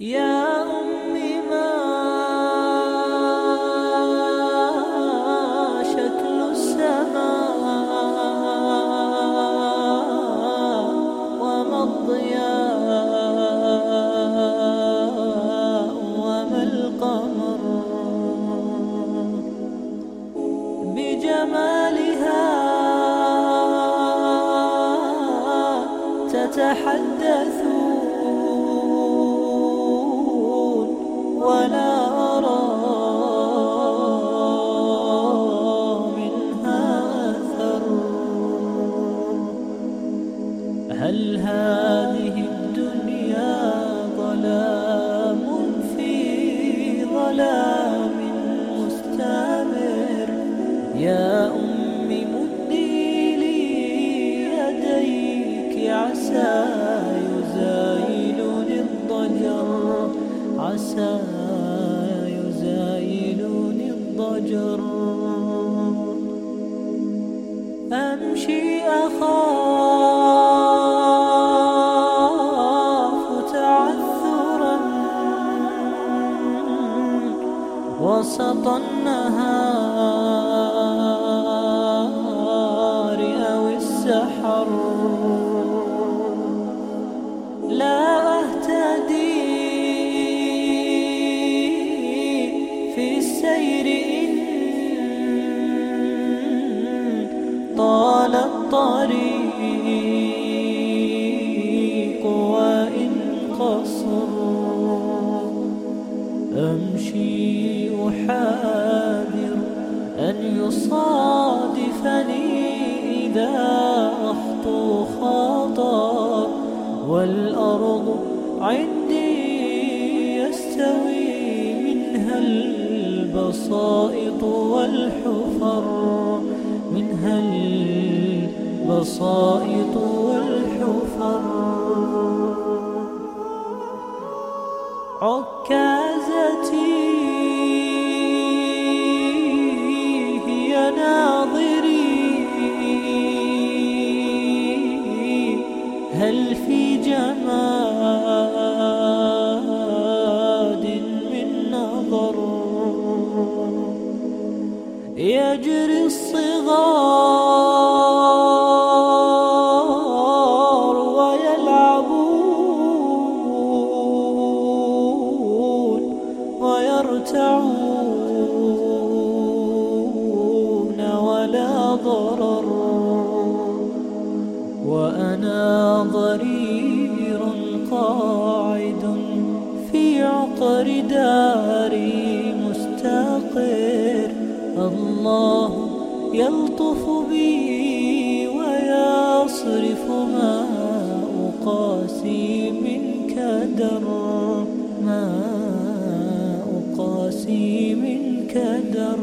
يا تتحدث ولا أرى منها أثر. هل هذه الدنيا ظلام في ظلام مستمر؟ يا أم عسى الضجر. أمشي أخاف تعثرا. وسط النهار أو السحر. لا طال الطريق وإن قصر أمشي أحاذر أن يصادفني إذا أخطو خطر والأرض عندي يستوي منها البسائط والحفر منها البسائط والحفر. عكازتي هي ناظري. هل في جماد من نظر؟ يجري الصغار ضرر وأنا ضرير قاعد في عقر داري مستقر. الله يلطف بي ويصرف ما أقاسي من كدر ما أقاسي من كدر